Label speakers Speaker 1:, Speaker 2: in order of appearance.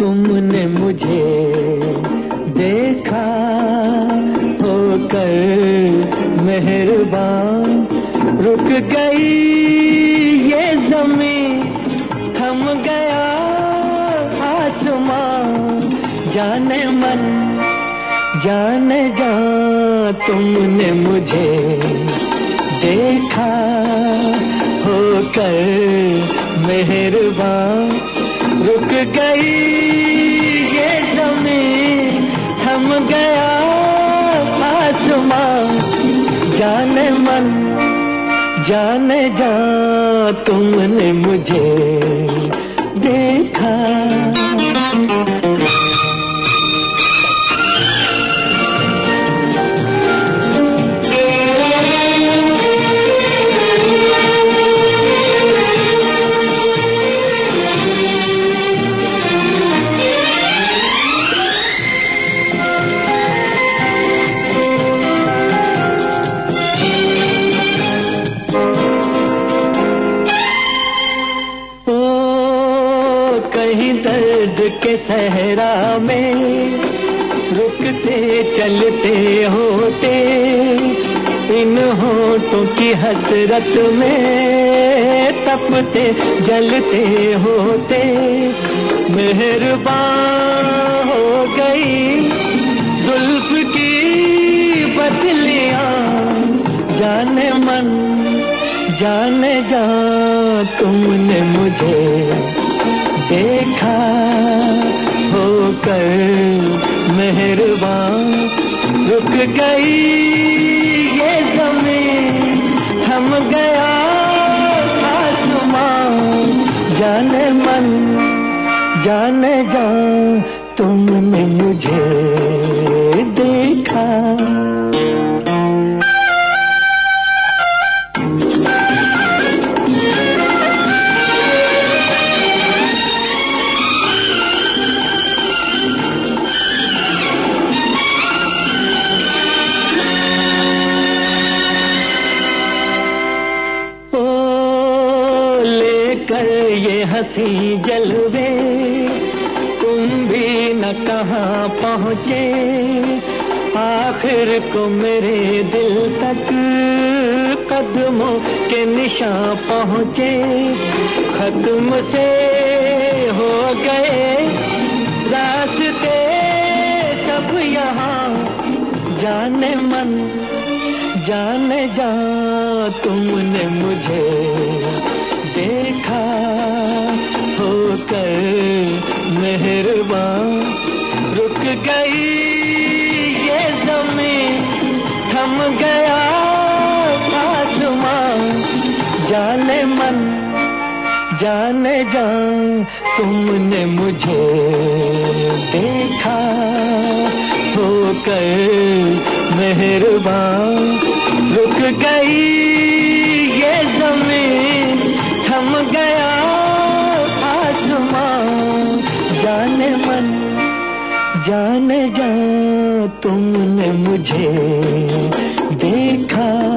Speaker 1: तुमने मुझे देखा होकर मेहरबान। रुक गई ये ज़मीन, थम गया आसमां। जाने मन, जाने जा तुमने मुझे देखा होकर मेहरबान। रुक गई ये जमी थम गया आसमां। जाने मन जाने जा तुमने मुझे। कहीं दर्द के सहरा में रुकते चलते होते, इन होठों की हसरत में तपते जलते होते। मेहरबान हो गई जुल्फ की बदलियाँ, जाने मन, जाने जा तुमने मुझे। देखा होकर मेहरबान। रुक गई ये ज़मीन, थम गया आसमां जाने मन, जाने जा तुमने मुझे देखा। ये हँसी जलवे, तुम भी न कहाँ पहुँचे। आखिर को मेरे दिल तक कदमों के निशान पहुँचे। खत्म से हो गए रास्ते, सब यहाँ जाने मन, जाने जा तुमने मुझे। होकर मेहरबान। रुक गई ये ज़मीन, थम गया आसमां जाने मन, जाने जा तुमने मुझे देखा। होकर मेहरबान। रुक गई जाने मन जाने जा तुमने मुझे देखा।